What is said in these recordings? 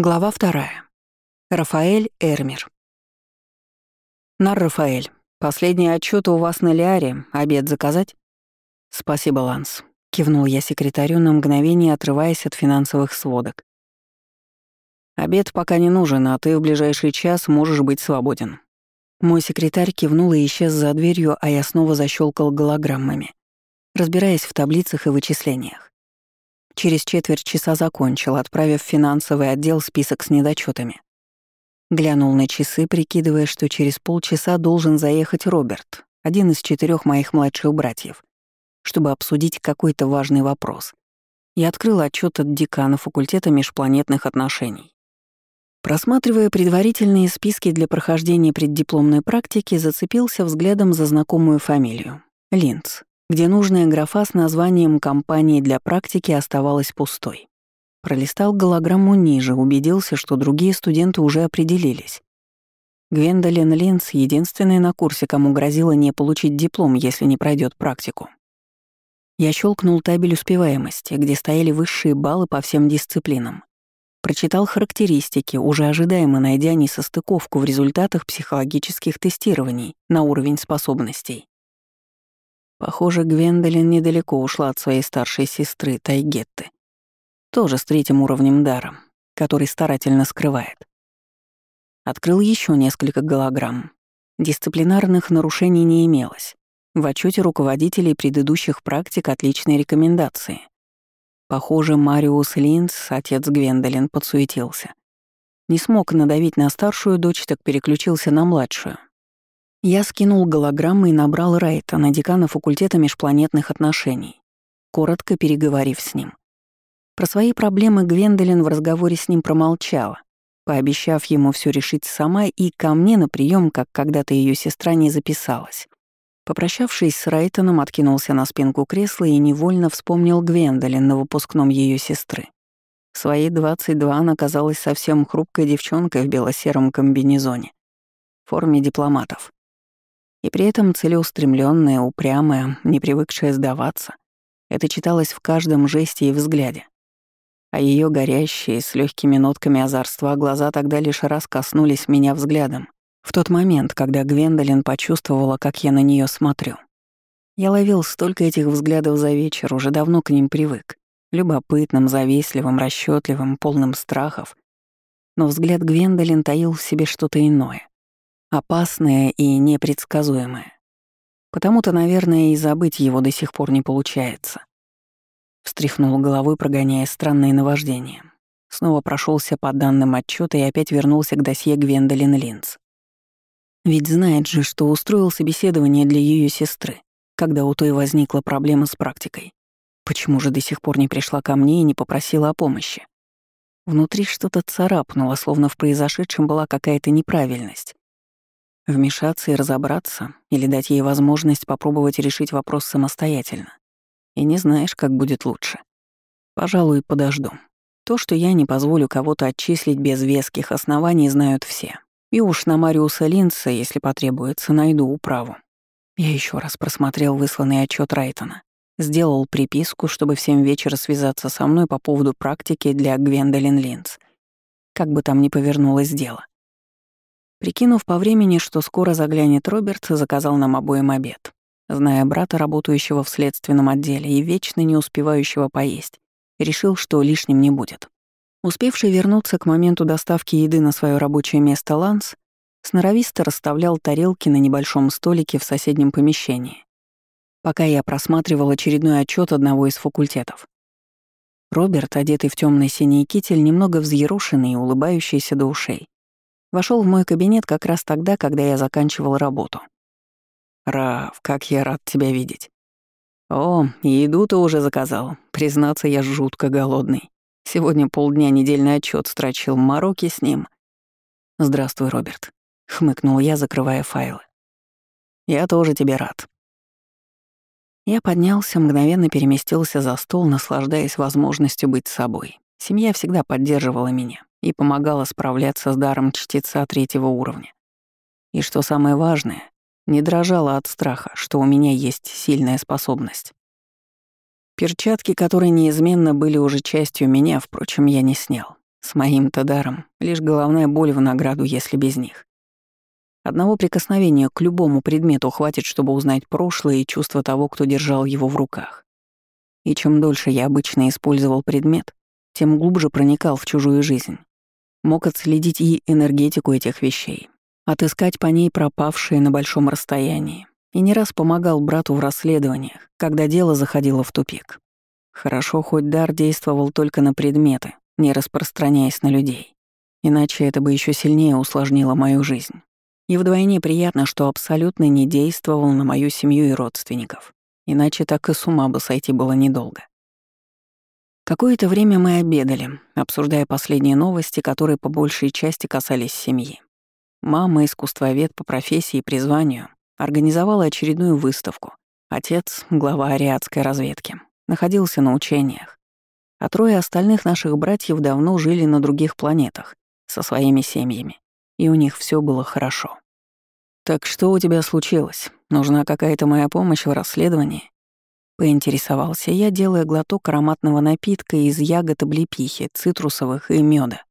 Глава вторая. Рафаэль Эрмер. Нар Рафаэль, последний отчет у вас на Лиаре. Обед заказать? Спасибо, Ланс. Кивнул я секретарю на мгновение, отрываясь от финансовых сводок. Обед пока не нужен, а ты в ближайший час можешь быть свободен. Мой секретарь кивнул и исчез за дверью, а я снова защелкал голограммами, разбираясь в таблицах и вычислениях. Через четверть часа закончил, отправив в финансовый отдел список с недочетами. Глянул на часы, прикидывая, что через полчаса должен заехать Роберт, один из четырех моих младших братьев, чтобы обсудить какой-то важный вопрос. Я открыл отчет от декана факультета межпланетных отношений. Просматривая предварительные списки для прохождения преддипломной практики, зацепился взглядом за знакомую фамилию — Линц где нужная графа с названием компании для практики оставалась пустой. Пролистал голограмму ниже, убедился, что другие студенты уже определились. Гвендолин Линц — единственная на курсе, кому грозило не получить диплом, если не пройдет практику. Я щелкнул табель успеваемости, где стояли высшие баллы по всем дисциплинам. Прочитал характеристики, уже ожидаемо найдя несостыковку в результатах психологических тестирований на уровень способностей. Похоже, Гвендолин недалеко ушла от своей старшей сестры Тайгетты. Тоже с третьим уровнем дара, который старательно скрывает. Открыл еще несколько голограмм. Дисциплинарных нарушений не имелось. В отчете руководителей предыдущих практик отличные рекомендации. Похоже, Мариус Линц, отец Гвендолин, подсуетился. Не смог надавить на старшую дочь, так переключился на младшую. Я скинул голограммы и набрал Райта на декана факультета межпланетных отношений, коротко переговорив с ним. Про свои проблемы Гвендолин в разговоре с ним промолчала, пообещав ему все решить сама и ко мне на прием, как когда-то ее сестра не записалась. Попрощавшись с Райтоном, откинулся на спинку кресла и невольно вспомнил Гвендолин на выпускном ее сестры. В свои 22 она казалась совсем хрупкой девчонкой в бело-сером комбинезоне, в форме дипломатов. И при этом целеустремленная, упрямая, не привыкшая сдаваться. Это читалось в каждом жесте и взгляде. А ее горящие, с легкими нотками озорства глаза тогда лишь раз коснулись меня взглядом. В тот момент, когда Гвендолин почувствовала, как я на нее смотрю. Я ловил столько этих взглядов за вечер, уже давно к ним привык. Любопытным, завистливым, расчетливым, полным страхов. Но взгляд Гвендолин таил в себе что-то иное опасное и непредсказуемое. Потому-то, наверное, и забыть его до сих пор не получается. Встряхнул головой, прогоняя странные наваждения. Снова прошелся по данным отчета и опять вернулся к досье Гвендолин Линз. Ведь знает же, что устроил собеседование для ее сестры, когда у той возникла проблема с практикой. Почему же до сих пор не пришла ко мне и не попросила о помощи? Внутри что-то царапнуло, словно в произошедшем была какая-то неправильность. Вмешаться и разобраться, или дать ей возможность попробовать решить вопрос самостоятельно. И не знаешь, как будет лучше. Пожалуй, подожду. То, что я не позволю кого-то отчислить без веских оснований, знают все. И уж на Мариуса Линца, если потребуется, найду управу. Я еще раз просмотрел высланный отчет Райтона. Сделал приписку, чтобы в семь вечера связаться со мной по поводу практики для Гвендолин Линц. Как бы там ни повернулось дело. Прикинув по времени, что скоро заглянет Роберт, заказал нам обоим обед. Зная брата, работающего в следственном отделе и вечно не успевающего поесть, решил, что лишним не будет. Успевший вернуться к моменту доставки еды на свое рабочее место Ланс, сноровисто расставлял тарелки на небольшом столике в соседнем помещении, пока я просматривал очередной отчет одного из факультетов. Роберт, одетый в темный синий китель, немного взъерошенный и улыбающийся до ушей, Вошел в мой кабинет как раз тогда, когда я заканчивал работу. «Раф, как я рад тебя видеть». «О, еду ты уже заказал. Признаться, я жутко голодный. Сегодня полдня недельный отчет строчил Марокки с ним». «Здравствуй, Роберт», — хмыкнул я, закрывая файлы. «Я тоже тебе рад». Я поднялся, мгновенно переместился за стол, наслаждаясь возможностью быть собой. Семья всегда поддерживала меня и помогала справляться с даром чтеца третьего уровня. И что самое важное, не дрожала от страха, что у меня есть сильная способность. Перчатки, которые неизменно были уже частью меня, впрочем, я не снял. С моим-то даром лишь головная боль в награду, если без них. Одного прикосновения к любому предмету хватит, чтобы узнать прошлое и чувство того, кто держал его в руках. И чем дольше я обычно использовал предмет, тем глубже проникал в чужую жизнь. Мог отследить и энергетику этих вещей, отыскать по ней пропавшие на большом расстоянии, и не раз помогал брату в расследованиях, когда дело заходило в тупик. Хорошо, хоть дар действовал только на предметы, не распространяясь на людей. Иначе это бы еще сильнее усложнило мою жизнь. И вдвойне приятно, что абсолютно не действовал на мою семью и родственников. Иначе так и с ума бы сойти было недолго. Какое-то время мы обедали, обсуждая последние новости, которые по большей части касались семьи. Мама, искусствовед по профессии и призванию, организовала очередную выставку. Отец, глава ариадской разведки, находился на учениях. А трое остальных наших братьев давно жили на других планетах, со своими семьями, и у них все было хорошо. «Так что у тебя случилось? Нужна какая-то моя помощь в расследовании?» Поинтересовался я, делая глоток ароматного напитка из ягод облепихи, цитрусовых и меда.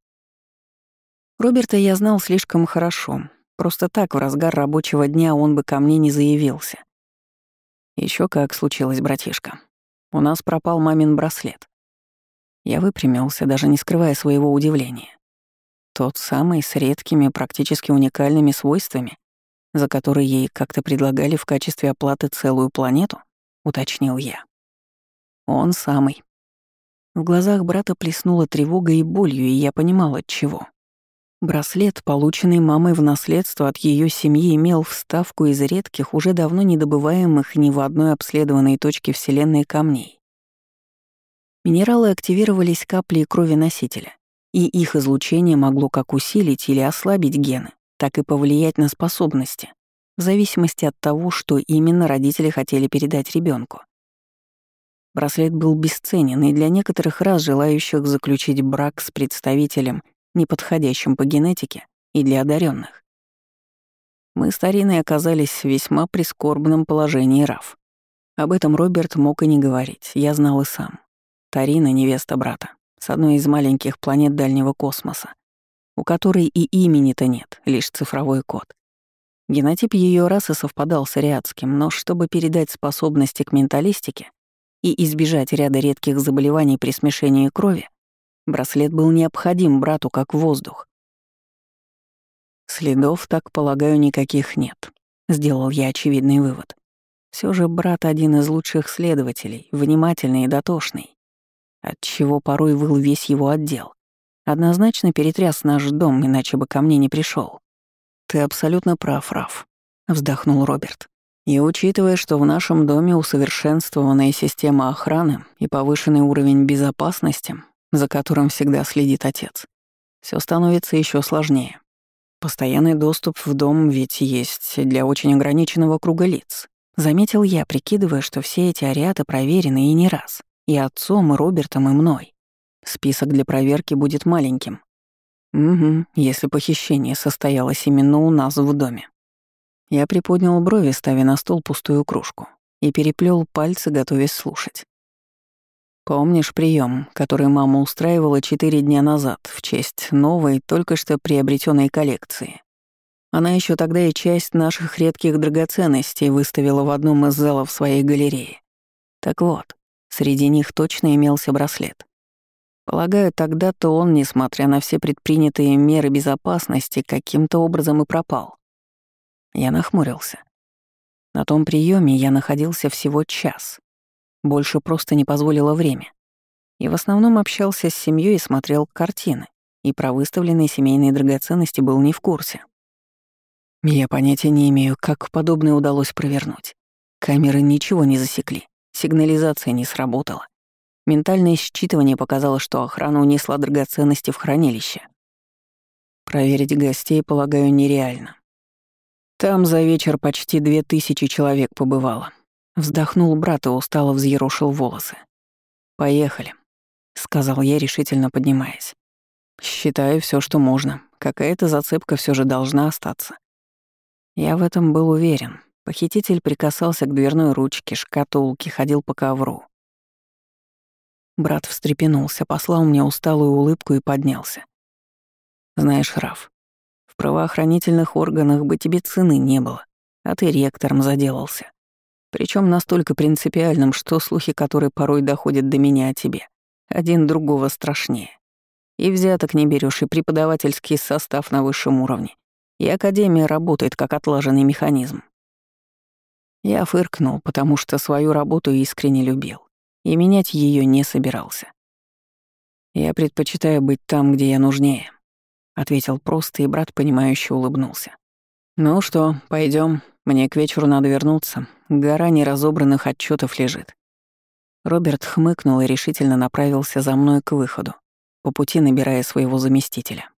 Роберта я знал слишком хорошо, Просто так в разгар рабочего дня он бы ко мне не заявился. Еще как случилось, братишка. У нас пропал мамин браслет. Я выпрямился, даже не скрывая своего удивления. Тот самый с редкими, практически уникальными свойствами, за которые ей как-то предлагали в качестве оплаты целую планету, уточнил я. Он самый. В глазах брата плеснула тревога и болью, и я понимал, от чего. Браслет, полученный мамой в наследство от ее семьи, имел вставку из редких, уже давно недобываемых ни в одной обследованной точке Вселенной камней. Минералы активировались каплей крови носителя, и их излучение могло как усилить или ослабить гены, так и повлиять на способности, в зависимости от того, что именно родители хотели передать ребенку. Браслет был бесценен и для некоторых раз желающих заключить брак с представителем неподходящим по генетике и для одаренных. Мы с Тариной оказались в весьма прискорбном положении Раф. Об этом Роберт мог и не говорить, я знал и сам. Тарина — невеста брата, с одной из маленьких планет дальнего космоса, у которой и имени-то нет, лишь цифровой код. Генотип ее расы совпадал с ариадским, но чтобы передать способности к менталистике и избежать ряда редких заболеваний при смешении крови, Браслет был необходим брату как воздух. Следов, так полагаю, никаких нет. Сделал я очевидный вывод. Все же брат один из лучших следователей, внимательный и дотошный. Отчего порой выл весь его отдел. Однозначно перетряс наш дом, иначе бы ко мне не пришел. Ты абсолютно прав, Раф, вздохнул Роберт. И учитывая, что в нашем доме усовершенствованная система охраны и повышенный уровень безопасности, за которым всегда следит отец. Все становится еще сложнее. Постоянный доступ в дом ведь есть для очень ограниченного круга лиц. Заметил я, прикидывая, что все эти ариаты проверены и не раз. И отцом, и Робертом, и мной. Список для проверки будет маленьким. Угу, если похищение состоялось именно у нас в доме. Я приподнял брови, ставя на стол пустую кружку, и переплел пальцы, готовясь слушать. Помнишь прием, который мама устраивала четыре дня назад в честь новой, только что приобретенной коллекции? Она еще тогда и часть наших редких драгоценностей выставила в одном из залов своей галереи. Так вот, среди них точно имелся браслет. Полагаю, тогда-то он, несмотря на все предпринятые меры безопасности, каким-то образом и пропал. Я нахмурился. На том приеме я находился всего час. Больше просто не позволило время. И в основном общался с семьей и смотрел картины, и про выставленные семейные драгоценности был не в курсе. Я понятия не имею, как подобное удалось провернуть. Камеры ничего не засекли, сигнализация не сработала. Ментальное считывание показало, что охрана унесла драгоценности в хранилище. Проверить гостей, полагаю, нереально. Там за вечер почти две тысячи человек побывало. Вздохнул брат и устало взъерошил волосы. «Поехали», — сказал я, решительно поднимаясь. «Считаю все, что можно. Какая-то зацепка все же должна остаться». Я в этом был уверен. Похититель прикасался к дверной ручке, шкатулке, ходил по ковру. Брат встрепенулся, послал мне усталую улыбку и поднялся. «Знаешь, Раф, в правоохранительных органах бы тебе цены не было, а ты ректором заделался. Причем настолько принципиальным, что слухи, которые порой доходят до меня о тебе, один другого страшнее. И взяток не берешь, и преподавательский состав на высшем уровне, и академия работает как отлаженный механизм. Я фыркнул, потому что свою работу искренне любил и менять ее не собирался. «Я предпочитаю быть там, где я нужнее», — ответил просто, и брат, понимающе улыбнулся. «Ну что, пойдем. Мне к вечеру надо вернуться. Гора неразобранных отчетов лежит». Роберт хмыкнул и решительно направился за мной к выходу, по пути набирая своего заместителя.